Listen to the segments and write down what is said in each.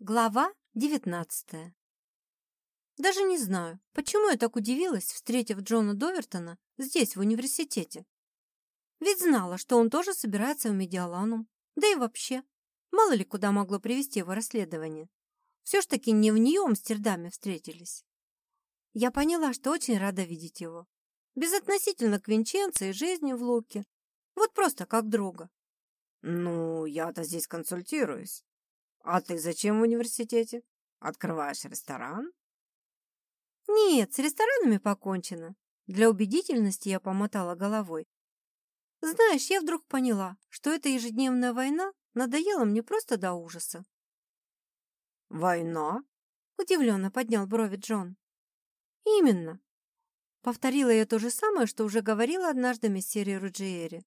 Глава девятнадцатая. Даже не знаю, почему я так удивилась, встретив Джона Довертона здесь, в университете. Ведь знала, что он тоже собирается в Медиаланум. Да и вообще, мало ли куда могло привести его расследование. Все ж таки не в Нью-Амстердаме встретились. Я поняла, что очень рада видеть его. Безотносительно к Винченце и жизни в Луке. Вот просто как друга. «Ну, я-то здесь консультируюсь», а ты зачем в университете? Открываешь ресторан? Нет, с ресторанами покончено. Для убедительности я помотала головой. Знаешь, я вдруг поняла, что эта ежедневная война надоела мне просто до ужаса. «Война?» — удивленно поднял брови Джон. «Именно!» Повторила я то же самое, что уже говорила однажды мессере Руджиери.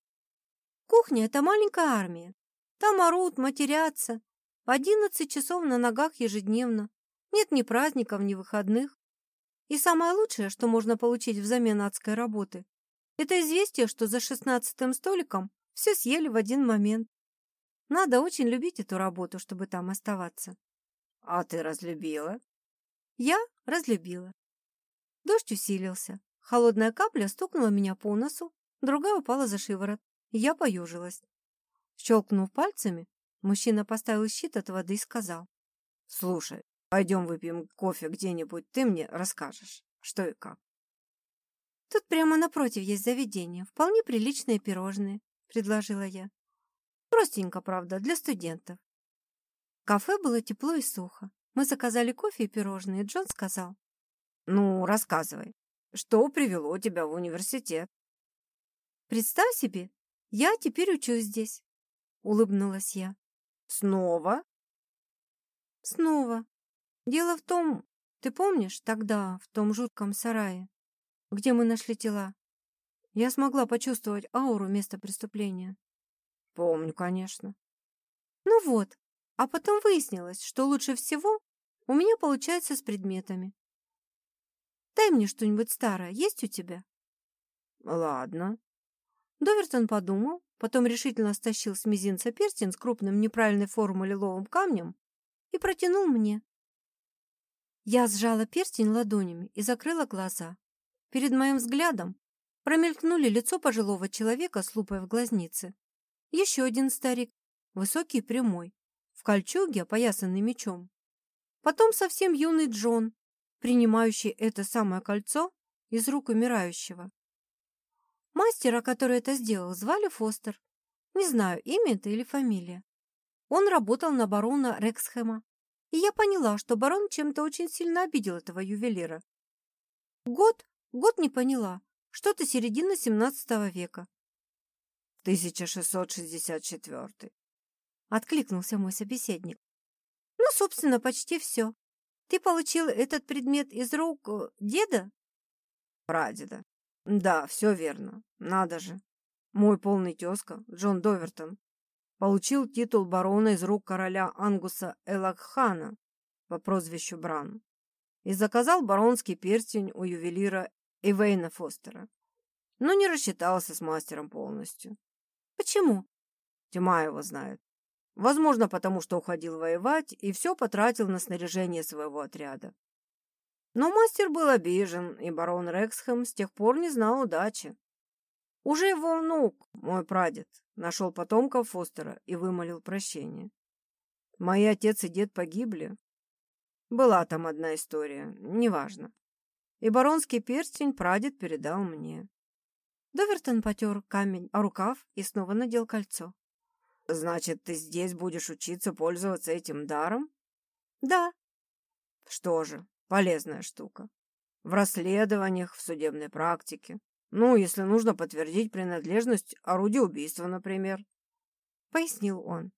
«Кухня — это маленькая армия. Там орут, матерятся, Одиннадцать часов на ногах ежедневно. Нет ни праздников, ни выходных. И самое лучшее, что можно получить взамен адской работы, это известие, что за шестнадцатым столиком все съели в один момент. Надо очень любить эту работу, чтобы там оставаться. А ты разлюбила? Я разлюбила. Дождь усилился. Холодная капля стукнула меня по носу, другая упала за шиворот. Я поюжилась. Щелкнув пальцами, Мужчина поставил щит от воды и сказал. «Слушай, пойдем выпьем кофе где-нибудь, ты мне расскажешь, что и как». «Тут прямо напротив есть заведение, вполне приличные пирожные», — предложила я. «Простенько, правда, для студентов». Кафе было тепло и сухо. Мы заказали кофе и пирожные, Джон сказал. «Ну, рассказывай, что привело тебя в университет?» «Представь себе, я теперь учусь здесь», — улыбнулась я. Снова? Снова. Дело в том, ты помнишь тогда, в том жутком сарае, где мы нашли тела? Я смогла почувствовать ауру места преступления. Помню, конечно. Ну вот, а потом выяснилось, что лучше всего у меня получается с предметами. Дай мне что-нибудь старое, есть у тебя? Ладно. Довертон подумал, Потом решительно стащил с мизинца перстень с крупным неправильной формы лиловым камнем и протянул мне. Я сжала перстень ладонями и закрыла глаза. Перед моим взглядом промелькнули лицо пожилого человека с лупой в глазнице. Еще один старик, высокий и прямой, в кольчуге, опоясанный мечом. Потом совсем юный Джон, принимающий это самое кольцо из рук умирающего. Мастера, который это сделал, звали Фостер. Не знаю, имя это или фамилия. Он работал на барона Рексхэма. И я поняла, что барон чем-то очень сильно обидел этого ювелира. Год? Год не поняла. Что-то середина 17 века. 1664. Откликнулся мой собеседник. Ну, собственно, почти все. Ты получил этот предмет из рук э, деда? Прадеда. Да, все верно. Надо же. Мой полный тезка, Джон Довертон, получил титул барона из рук короля Ангуса Элакхана по прозвищу Бран и заказал баронский перстень у ювелира Ивейна Фостера, но не рассчитался с мастером полностью. Почему? Тьма его знает. Возможно, потому что уходил воевать и все потратил на снаряжение своего отряда. Но мастер был обижен, и барон Рексхэм с тех пор не знал удачи. Уже его внук, мой прадед, нашел потомков Фостера и вымолил прощение. Мои отец и дед погибли. Была там одна история, неважно. И баронский перстень прадед передал мне. Довертон потер камень о рукав и снова надел кольцо. «Значит, ты здесь будешь учиться пользоваться этим даром?» «Да». «Что же, Полезная штука. В расследованиях, в судебной практике. Ну, если нужно подтвердить принадлежность орудия убийства, например. Пояснил он.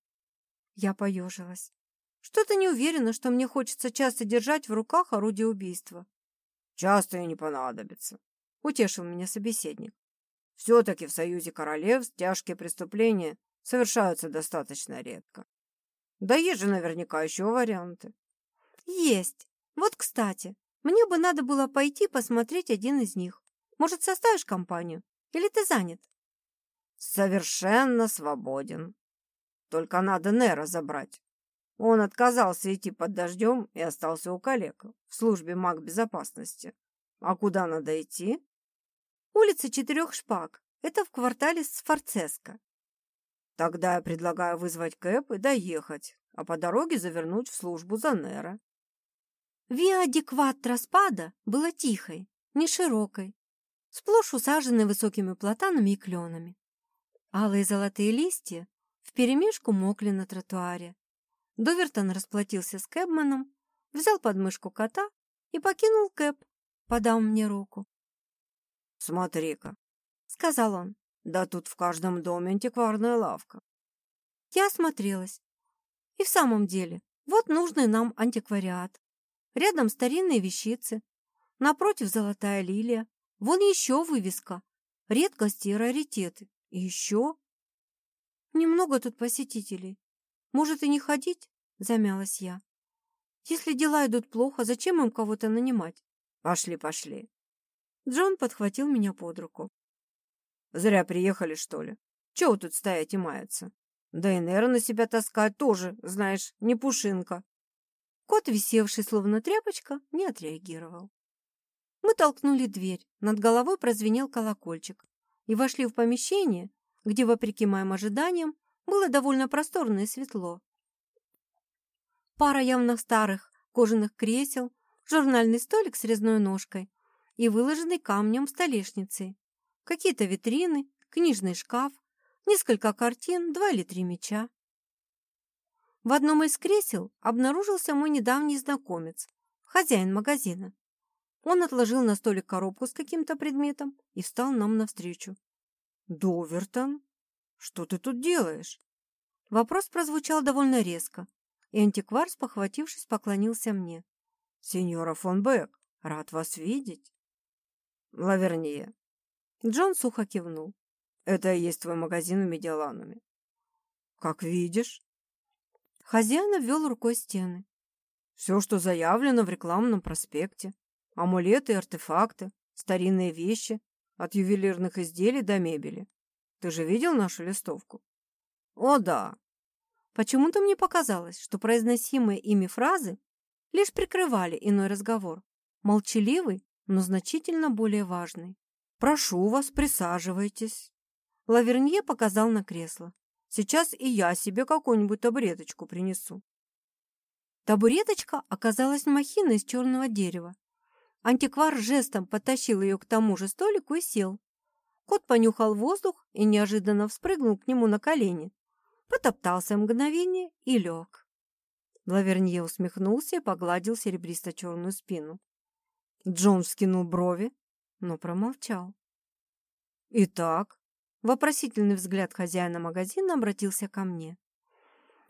Я поежилась. Что-то не уверена, что мне хочется часто держать в руках орудие убийства. Часто и не понадобится. Утешил меня собеседник. Все-таки в Союзе Королевств тяжкие преступления совершаются достаточно редко. Да есть же наверняка еще варианты. Есть. Вот, кстати, мне бы надо было пойти посмотреть один из них. Может, составишь компанию? Или ты занят? Совершенно свободен. Только надо Нера забрать. Он отказался идти под дождем и остался у коллег в службе маг безопасности. А куда надо идти? Улица Четырех Шпаг. Это в квартале Сфорцеско. Тогда я предлагаю вызвать Кэп и доехать, а по дороге завернуть в службу Занера. Виа Дикват Спада была тихой, не широкой, сплошь усаженной высокими платанами и кленами. Алые золотые листья вперемешку мокли на тротуаре. Довертон расплатился с Кэбманом, взял подмышку кота и покинул Кэб, подал мне руку. «Смотри-ка», — сказал он, — «да тут в каждом доме антикварная лавка». Я осмотрелась. И в самом деле, вот нужный нам антиквариат. Рядом старинные вещицы, напротив золотая лилия, вон еще вывеска, редкости и раритеты. И еще... Немного тут посетителей. Может и не ходить? Замялась я. Если дела идут плохо, зачем им кого-то нанимать? Пошли, пошли. Джон подхватил меня под руку. Зря приехали, что ли? Чего тут стоять и маяться? Да и нервы на себя таскать тоже, знаешь, не пушинка. Кот, висевший словно тряпочка, не отреагировал. Мы толкнули дверь, над головой прозвенел колокольчик и вошли в помещение, где, вопреки моим ожиданиям, было довольно просторно и светло. Пара явно старых кожаных кресел, журнальный столик с резной ножкой и выложенный камнем столешницей, какие-то витрины, книжный шкаф, несколько картин, два или три меча. В одном из кресел обнаружился мой недавний знакомец, хозяин магазина. Он отложил на столик коробку с каким-то предметом и встал нам навстречу. «Довертон, что ты тут делаешь?» Вопрос прозвучал довольно резко, и антиквар, спохватившись, поклонился мне. «Сеньора фон Бек, рад вас видеть». «Лаверние». Джон сухо кивнул. «Это и есть твой магазин в Медиаланами». «Как видишь». Хозяин ввел рукой стены. «Все, что заявлено в рекламном проспекте. Амулеты и артефакты, старинные вещи, от ювелирных изделий до мебели. Ты же видел нашу листовку? О, да. Почему-то мне показалось, что произносимые ими фразы лишь прикрывали иной разговор. Молчаливый, но значительно более важный. «Прошу вас, присаживайтесь». Лавернье показал на кресло. «Сейчас и я себе какую-нибудь табуреточку принесу». Табуреточка оказалась махиной из черного дерева, Антиквар жестом потащил ее к тому же столику и сел. Кот понюхал воздух и неожиданно вспрыгнул к нему на колени. Потоптался мгновение и лег. Лавернье усмехнулся и погладил серебристо-черную спину. Джон вскинул брови, но промолчал. «Итак?» Вопросительный взгляд хозяина магазина обратился ко мне.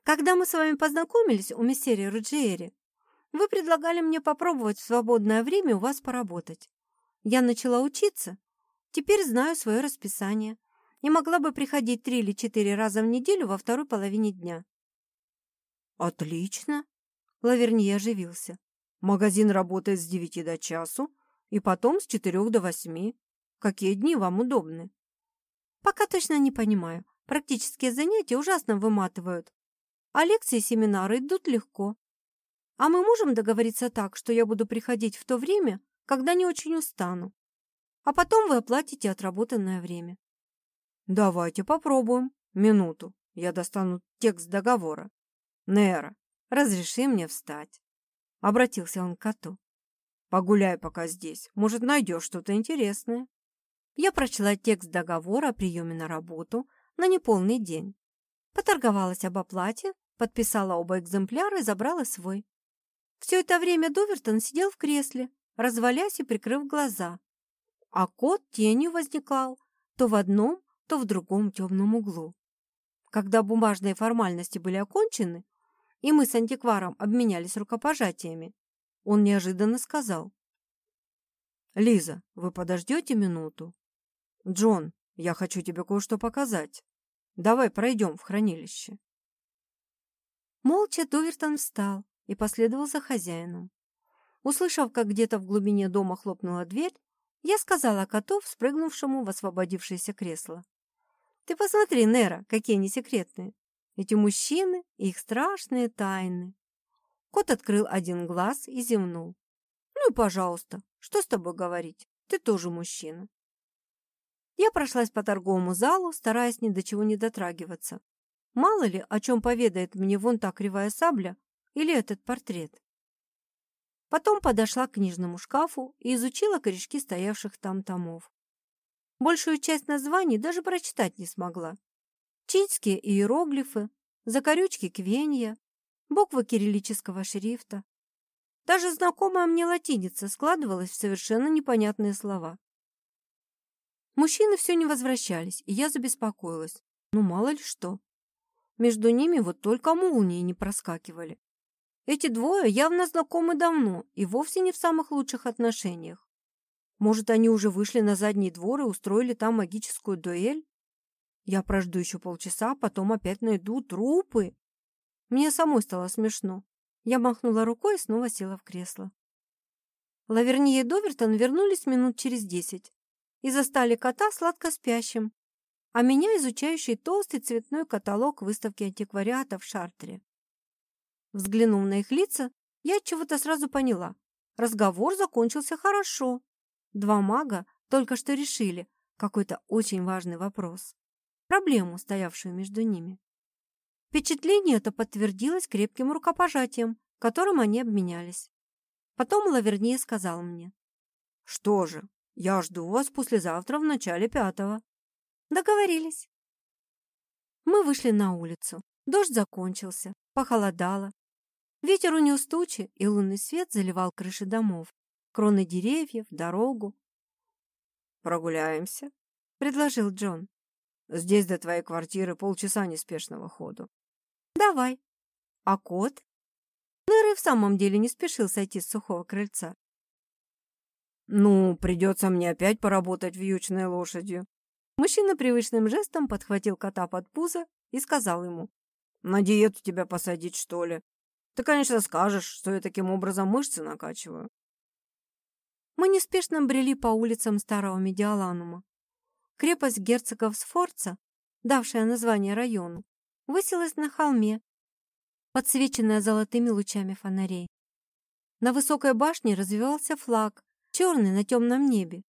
«Когда мы с вами познакомились у мессери Руджиери, вы предлагали мне попробовать в свободное время у вас поработать. Я начала учиться. Теперь знаю свое расписание и могла бы приходить три или четыре раза в неделю во второй половине дня. Отлично. Лаверни оживился. Магазин работает с девяти до часу и потом с четырех до восьми. Какие дни вам удобны? Пока точно не понимаю. Практические занятия ужасно выматывают. А лекции и семинары идут легко. А мы можем договориться так, что я буду приходить в то время, когда не очень устану, а потом вы оплатите отработанное время. Давайте попробуем. Минуту. Я достану текст договора. Нера, разреши мне встать. Обратился он к коту. Погуляй пока здесь. Может, найдешь что-то интересное. Я прочла текст договора о приеме на работу на неполный день. Поторговалась об оплате, подписала оба экземпляра и забрала свой. Все это время Довертон сидел в кресле, развалясь и прикрыв глаза. А кот тенью возникал то в одном, то в другом темном углу. Когда бумажные формальности были окончены, и мы с антикваром обменялись рукопожатиями, он неожиданно сказал. «Лиза, вы подождете минуту? Джон, я хочу тебе кое-что показать. Давай пройдем в хранилище». Молча Довертон встал, и последовал за хозяином. Услышав, как где-то в глубине дома хлопнула дверь, я сказала коту, спрыгнувшему в освободившееся кресло. «Ты посмотри, Нера, какие они секретные. Эти мужчины и их страшные тайны. Кот открыл один глаз и зевнул. «Ну и пожалуйста, что с тобой говорить? Ты тоже мужчина». Я прошлась по торговому залу, стараясь ни до чего не дотрагиваться. Мало ли, о чем поведает мне вон та кривая сабля или этот портрет. Потом подошла к книжному шкафу и изучила корешки стоявших там томов. Большую часть названий даже прочитать не смогла. Чинские иероглифы, закорючки квенья, буквы кириллического шрифта. Даже знакомая мне латиница складывалась в совершенно непонятные слова. Мужчины все не возвращались, и я забеспокоилась. Ну, мало ли что. Между ними вот только молнии не проскакивали. Эти двое явно знакомы давно и вовсе не в самых лучших отношениях. Может, они уже вышли на задний двор и устроили там магическую дуэль? Я прожду еще полчаса, а потом опять найду трупы. Мне самой стало смешно. Я махнула рукой и снова села в кресло. Лаверни и Довертон вернулись минут через десять и застали кота сладко спящим, а меня изучающий толстый цветной каталог выставки антиквариата в Шартре. Взглянув на их лица, я чего-то сразу поняла. Разговор закончился хорошо. Два мага только что решили какой-то очень важный вопрос. Проблему, стоявшую между ними. Впечатление это подтвердилось крепким рукопожатием, которым они обменялись. Потом Лаверния сказал мне. «Что же, я жду вас послезавтра в начале пятого». Договорились. Мы вышли на улицу. Дождь закончился, похолодало. Ветер унес тучи, и лунный свет заливал крыши домов, кроны деревьев, дорогу. «Прогуляемся», — предложил Джон. «Здесь до твоей квартиры полчаса неспешного ходу». «Давай». «А кот?» Ныр в самом деле не спешил сойти с сухого крыльца. «Ну, придется мне опять поработать вьючной лошадью». Мужчина привычным жестом подхватил кота под пузо и сказал ему. «На диету тебя посадить, что ли? Ты, конечно, скажешь, что я таким образом мышцы накачиваю». Мы неспешно брели по улицам старого Медиаланума. Крепость герцогов Сфорца, давшая название району, высилась на холме, подсвеченная золотыми лучами фонарей. На высокой башне развивался флаг, черный на темном небе.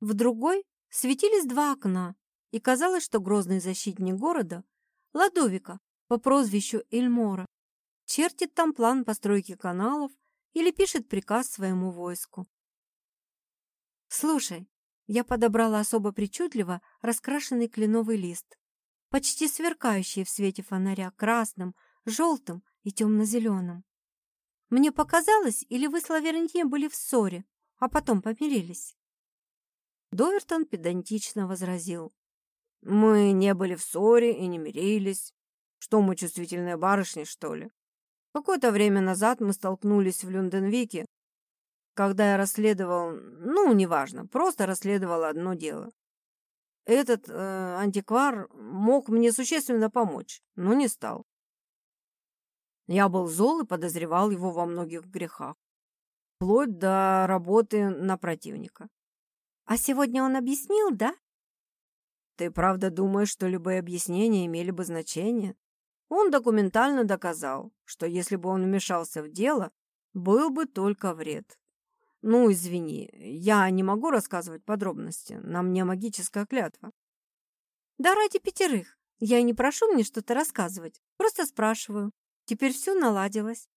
В другой светились два окна, и казалось, что грозный защитник города, Ладовика по прозвищу Эльмора, чертит там план постройки каналов или пишет приказ своему войску. «Слушай, я подобрала особо причудливо раскрашенный кленовый лист почти сверкающие в свете фонаря красным, желтым и темно-зеленым. Мне показалось, или вы с Лавернье были в ссоре, а потом помирились?» Довертон педантично возразил. «Мы не были в ссоре и не мирились. Что мы, чувствительные барышни, что ли? Какое-то время назад мы столкнулись в Люнденвике, когда я расследовал, ну, неважно, просто расследовал одно дело. Этот э, антиквар мог мне существенно помочь, но не стал. Я был зол и подозревал его во многих грехах, вплоть до работы на противника. А сегодня он объяснил, да? Ты правда думаешь, что любые объяснения имели бы значение? Он документально доказал, что если бы он вмешался в дело, был бы только вред. Ну, извини, я не могу рассказывать подробности. На мне магическая клятва. Да ради пятерых. Я и не прошу мне что-то рассказывать. Просто спрашиваю. Теперь все наладилось.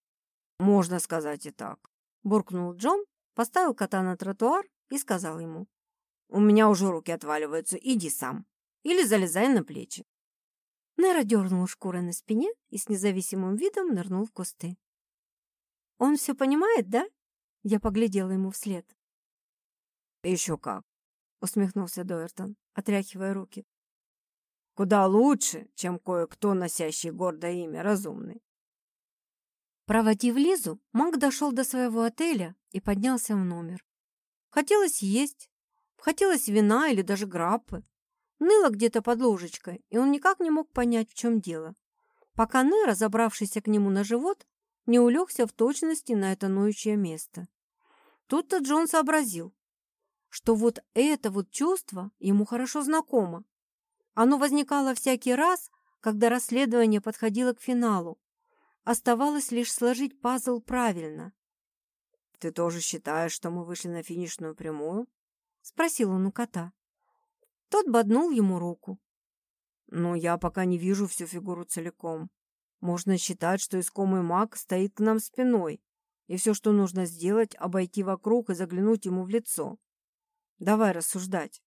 Можно сказать и так. Буркнул Джон, поставил кота на тротуар и сказал ему. У меня уже руки отваливаются, иди сам. Или залезай на плечи. Нера дернул шкурой на спине и с независимым видом нырнул в кусты. «Он все понимает, да?» Я поглядела ему вслед. «Еще как!» — усмехнулся Доертон, отряхивая руки. «Куда лучше, чем кое-кто, носящий гордое имя, разумный». Проводив Лизу, Мак дошел до своего отеля и поднялся в номер. Хотелось есть, хотелось вина или даже граппы. Ныло где-то под ложечкой, и он никак не мог понять, в чем дело. Пока Нера, забравшийся к нему на живот, не улегся в точности на это ноющее место. Тут-то Джон сообразил, что вот это вот чувство ему хорошо знакомо. Оно возникало всякий раз, когда расследование подходило к финалу. Оставалось лишь сложить пазл правильно. «Ты тоже считаешь, что мы вышли на финишную прямую?» — спросил он у кота. Тот боднул ему руку. «Ну, я пока не вижу всю фигуру целиком. Можно считать, что искомый маг стоит к нам спиной, и все, что нужно сделать, обойти вокруг и заглянуть ему в лицо. Давай рассуждать».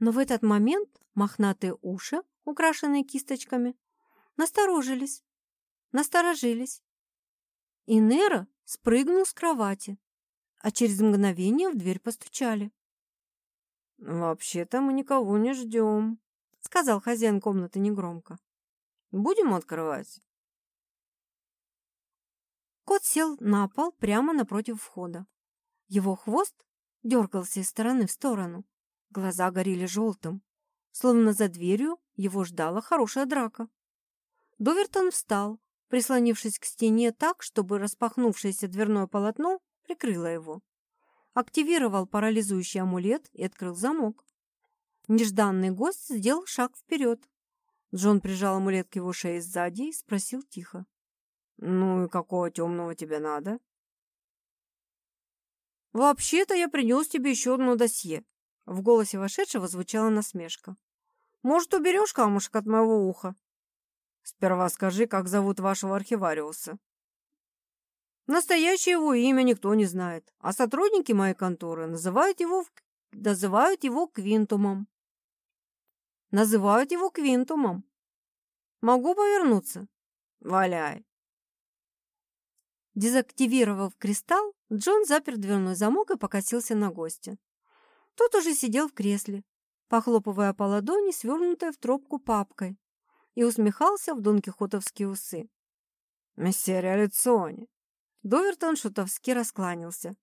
Но в этот момент мохнатые уши, украшенные кисточками, насторожились, насторожились. И Нера спрыгнул с кровати, а через мгновение в дверь постучали. «Вообще-то мы никого не ждем», — сказал хозяин комнаты негромко. «Будем открывать?» Кот сел на пол прямо напротив входа. Его хвост дергался из стороны в сторону. Глаза горели желтым, словно за дверью его ждала хорошая драка. Довертон встал, прислонившись к стене так, чтобы распахнувшееся дверное полотно прикрыло его. Активировал парализующий амулет и открыл замок. Нежданный гость сделал шаг вперед. Джон прижал амулет к его шее сзади и спросил тихо. «Ну и какого темного тебе надо?» «Вообще-то я принес тебе еще одно досье», в голосе вошедшего звучала насмешка. «Может, уберешь камушек от моего уха?» «Сперва скажи, как зовут вашего архивариуса». «Настоящее его имя никто не знает, а сотрудники моей конторы называют его, называют его Квинтумом». «Называют его Квинтумом. Могу повернуться?» «Валяй». Дезактивировав кристалл, Джон запер дверной замок и покосился на гостя. Тот уже сидел в кресле, похлопывая по ладони, свернутой в тропку папкой, и усмехался в донкихотовские усы. «Месье Реалиционе!» Довертон шутовски раскланялся,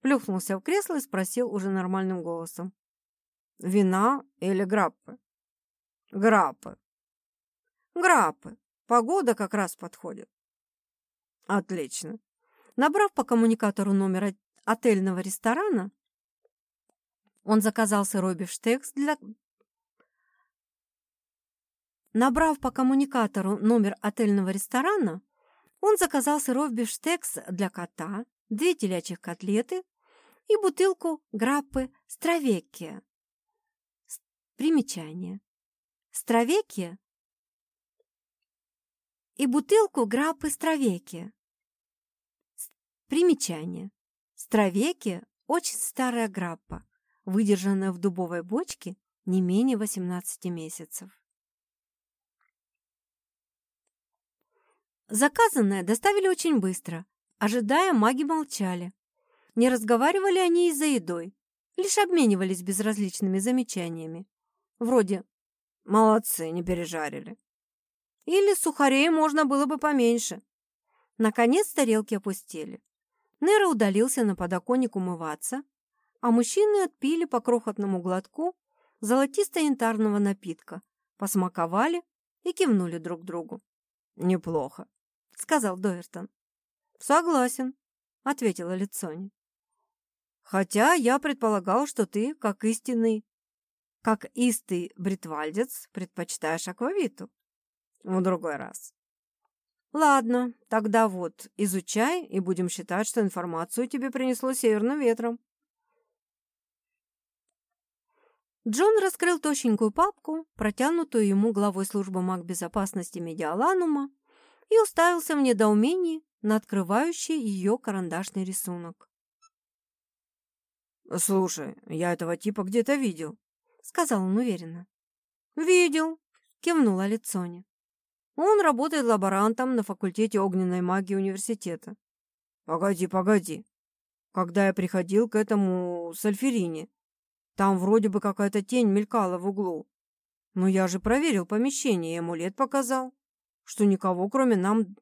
плюхнулся в кресло и спросил уже нормальным голосом. «Вина или граппы?» «Граппы». «Граппы. Погода как раз подходит». «Отлично». Набрав по коммуникатору номер отельного ресторана, он заказал сырой бифштекс для... Набрав по коммуникатору номер отельного ресторана, он заказал сырой бифштекс для кота, две телячьих котлеты и бутылку граппы Стравекия. Примечание. Стравекия и бутылку граппы Стравекия. Примечание. Стравекия – очень старая граппа выдержанная в дубовой бочке не менее 18 месяцев. Заказанное доставили очень быстро. Ожидая, маги молчали. Не разговаривали они и за едой, лишь обменивались безразличными замечаниями. Вроде «молодцы, не пережарили». Или сухарей можно было бы поменьше. Наконец тарелки опустели. Нера удалился на подоконник умываться, а мужчины отпили по крохотному глотку золотисто-янтарного напитка, посмаковали и кивнули друг другу. «Неплохо», — сказал Довертон. «Согласен», — ответила Лицони. «Хотя я предполагал, что ты, как истинный, как истый бритвальдец, предпочитаешь аквавиту. В другой раз». «Ладно, тогда вот, изучай, и будем считать, что информацию тебе принесло северным ветром». Джон раскрыл тощенькую папку, протянутую ему главой службы магбезопасности Медиаланума, и уставился в недоумении на открывающий ее карандашный рисунок. «Слушай, я этого типа где-то видел», — сказал он уверенно. «Видел», — кивнула Лицони. «Он работает лаборантом на факультете огненной магии университета». «Погоди, погоди. Когда я приходил к этому Сальферине, там вроде бы какая-то тень мелькала в углу. Но я же проверил помещение и амулет показал, что никого, кроме нам...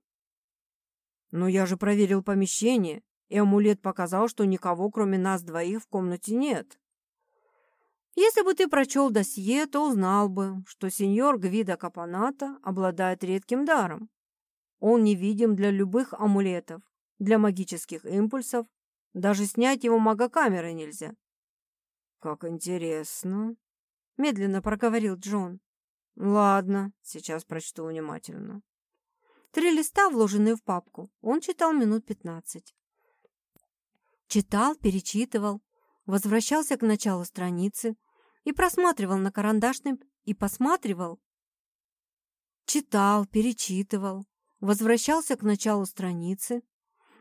Но я же проверил помещение, и амулет показал, что никого, кроме нас двоих, в комнате нет. Если бы ты прочел досье, то узнал бы, что сеньор Гвида Капаната обладает редким даром. Он невидим для любых амулетов, для магических импульсов, даже снять его магокамерой нельзя. Как интересно. медленно проговорил Джон. Ладно, сейчас прочту внимательно. Три листа, вложенные в папку, он читал минут пятнадцать. Читал, перечитывал, возвращался к началу страницы и просматривал на карандашный и посматривал. Читал, перечитывал, возвращался к началу страницы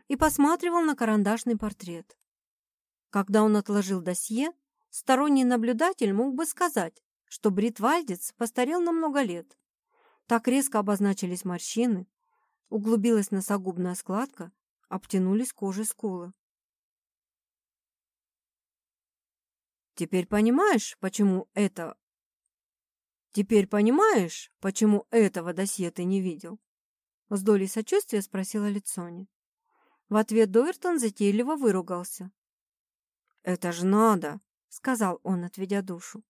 и посматривал на карандашный портрет. Когда он отложил досье, сторонний наблюдатель мог бы сказать, что Брит Вальдец постарел на много лет. Так резко обозначились морщины, углубилась носогубная складка, обтянулись кожей скулы. Теперь понимаешь, почему это... Теперь понимаешь, почему этого досье ты не видел? С долей сочувствия спросила Лицони. В ответ Довертон затейливо выругался. «Это ж надо!» — сказал он, отведя душу.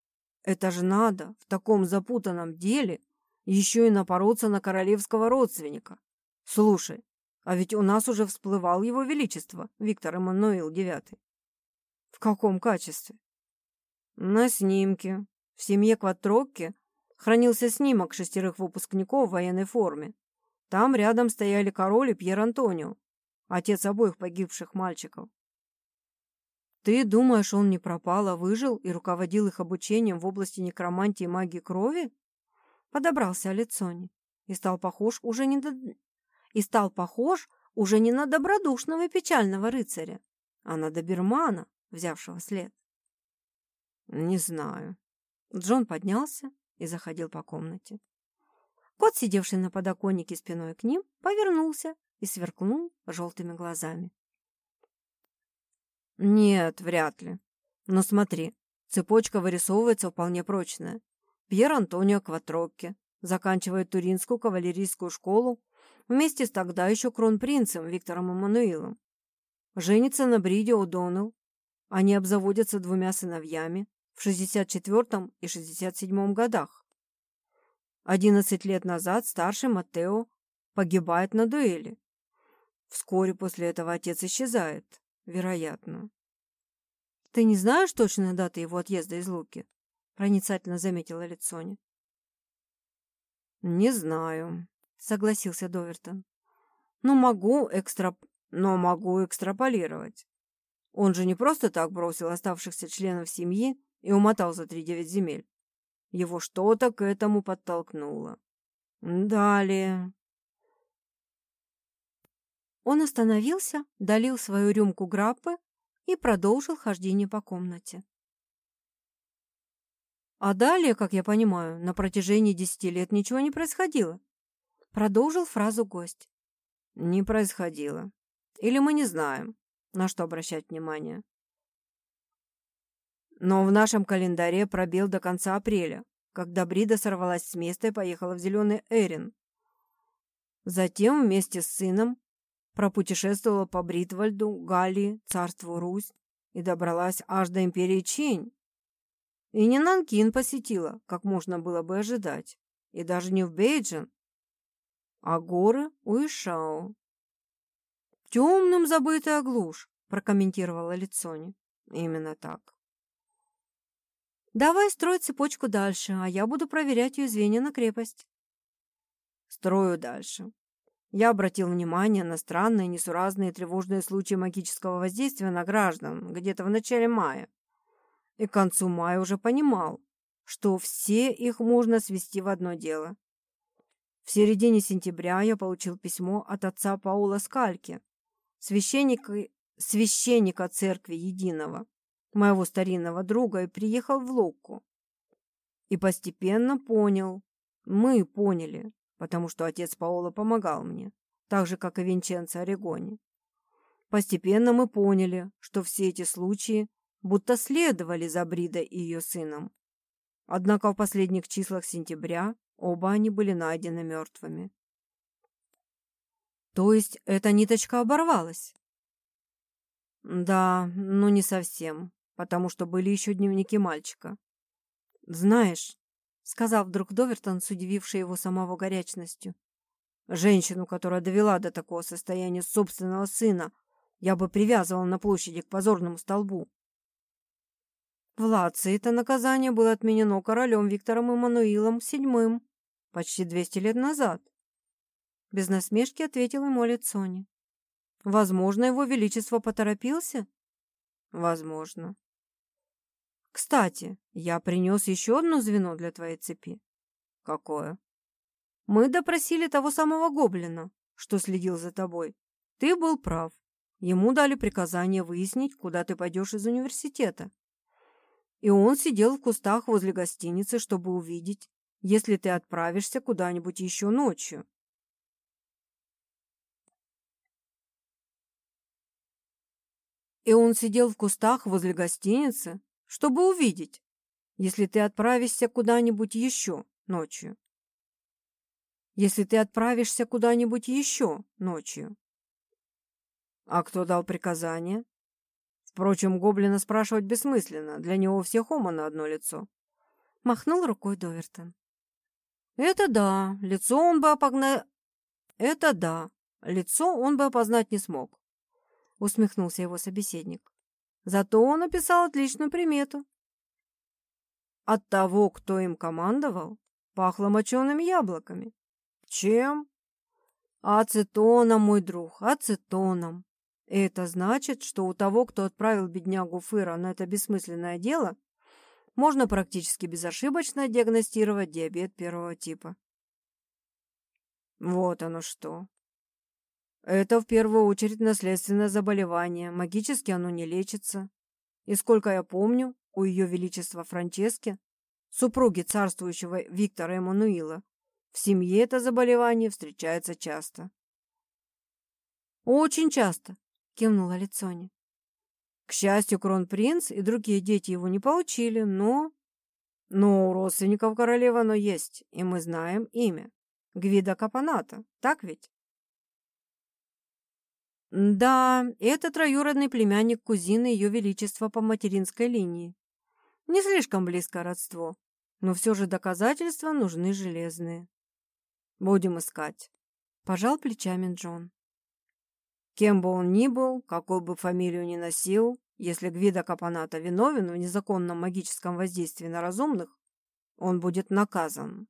«Это ж надо в таком запутанном деле еще и напороться на королевского родственника. Слушай, а ведь у нас уже всплывал его величество, Виктор Эммануил IX. В каком качестве? На снимке. В семье Кватрокки хранился снимок шестерых выпускников в военной форме. Там рядом стояли король и Пьер Антонио, отец обоих погибших мальчиков. Ты думаешь, он не пропал, а выжил и руководил их обучением в области некромантии и магии крови? Подобрался Алицони и стал похож уже не до... и стал похож уже не на добродушного и печального рыцаря, а на добермана, взявшего след. «Не знаю». Джон поднялся и заходил по комнате. Кот, сидевший на подоконнике спиной к ним, повернулся и сверкнул желтыми глазами. «Нет, вряд ли. Но смотри, цепочка вырисовывается вполне прочная. Пьер Антонио Кватрокки заканчивает Туринскую кавалерийскую школу вместе с тогда еще кронпринцем Виктором Эммануилом. Женится на Бриде О'Доннелл. Они обзаводятся двумя сыновьями, в 64 и 67 годах. 11 лет назад старший Матео погибает на дуэли. Вскоре после этого отец исчезает, вероятно. «Ты не знаешь точно даты его отъезда из Луки?» проницательно заметила Лицони. «Не знаю», — согласился Довертон. «Но могу экстра... но могу экстраполировать. Он же не просто так бросил оставшихся членов семьи и умотал за три девять земель. Его что-то к этому подтолкнуло. Далее. Он остановился, долил свою рюмку граппы и продолжил хождение по комнате. А далее, как я понимаю, на протяжении десяти лет ничего не происходило. Продолжил фразу гость. Не происходило. Или мы не знаем, на что обращать внимание. Но в нашем календаре пробел до конца апреля, когда Брида сорвалась с места и поехала в Зеленый Эрин. Затем вместе с сыном пропутешествовала по Бритвальду, Галлии, царству Русь и добралась аж до империи Чинь. И не Нанкин посетила, как можно было бы ожидать, и даже не в Бейджин, а горы Уишао. «Темным забытая глушь», — прокомментировала Лицони. «Именно так». Давай строить цепочку дальше, а я буду проверять ее звенья на крепость. Строю дальше. Я обратил внимание на странные, несуразные тревожные случаи магического воздействия на граждан где-то в начале мая. И к концу мая уже понимал, что все их можно свести в одно дело. В середине сентября я получил письмо от отца Паула Скальки, священника, священника Церкви Единого, моего старинного друга и приехал в Локку. И постепенно понял, мы поняли, потому что отец Паоло помогал мне, так же, как и Винченцо Орегони. Постепенно мы поняли, что все эти случаи будто следовали за Бридой и ее сыном. Однако в последних числах сентября оба они были найдены мертвыми. То есть эта ниточка оборвалась? Да, но не совсем потому что были еще дневники мальчика. «Знаешь», — сказал вдруг Довертон, с удивившей его самого горячностью, «женщину, которая довела до такого состояния собственного сына, я бы привязывал на площади к позорному столбу». В Лации это наказание было отменено королем Виктором Эммануилом VII почти 200 лет назад. Без насмешки ответил ему Лицони. Возможно, его величество поторопился? Возможно. Кстати, я принес еще одно звено для твоей цепи. Какое? Мы допросили того самого гоблина, что следил за тобой. Ты был прав. Ему дали приказание выяснить, куда ты пойдешь из университета. И он сидел в кустах возле гостиницы, чтобы увидеть, если ты отправишься куда-нибудь еще ночью. И он сидел в кустах возле гостиницы, чтобы увидеть, если ты отправишься куда-нибудь еще ночью. Если ты отправишься куда-нибудь еще ночью. А кто дал приказание? Впрочем, гоблина спрашивать бессмысленно, для него все хома на одно лицо. Махнул рукой Довертон. Это да, лицо он бы опогна... Это да, лицо он бы опознать не смог. Усмехнулся его собеседник. Зато он описал отличную примету. От того, кто им командовал, пахло мочеными яблоками. Чем? Ацетоном, мой друг, ацетоном. Это значит, что у того, кто отправил беднягу Фыра на это бессмысленное дело, можно практически безошибочно диагностировать диабет первого типа. Вот оно что. Это в первую очередь наследственное заболевание, магически оно не лечится. И сколько я помню, у ее величества Франчески, супруги царствующего Виктора Эммануила, в семье это заболевание встречается часто. Очень часто, кивнула Лицони. К счастью, кронпринц и другие дети его не получили, но... Но у родственников королевы оно есть, и мы знаем имя. Гвида Капаната, так ведь? Да, это троюродный племянник кузины Ее Величества по материнской линии. Не слишком близкое родство, но все же доказательства нужны железные. Будем искать. Пожал плечами Джон. Кем бы он ни был, какую бы фамилию ни носил, если Гвида Капаната виновен в незаконном магическом воздействии на разумных, он будет наказан.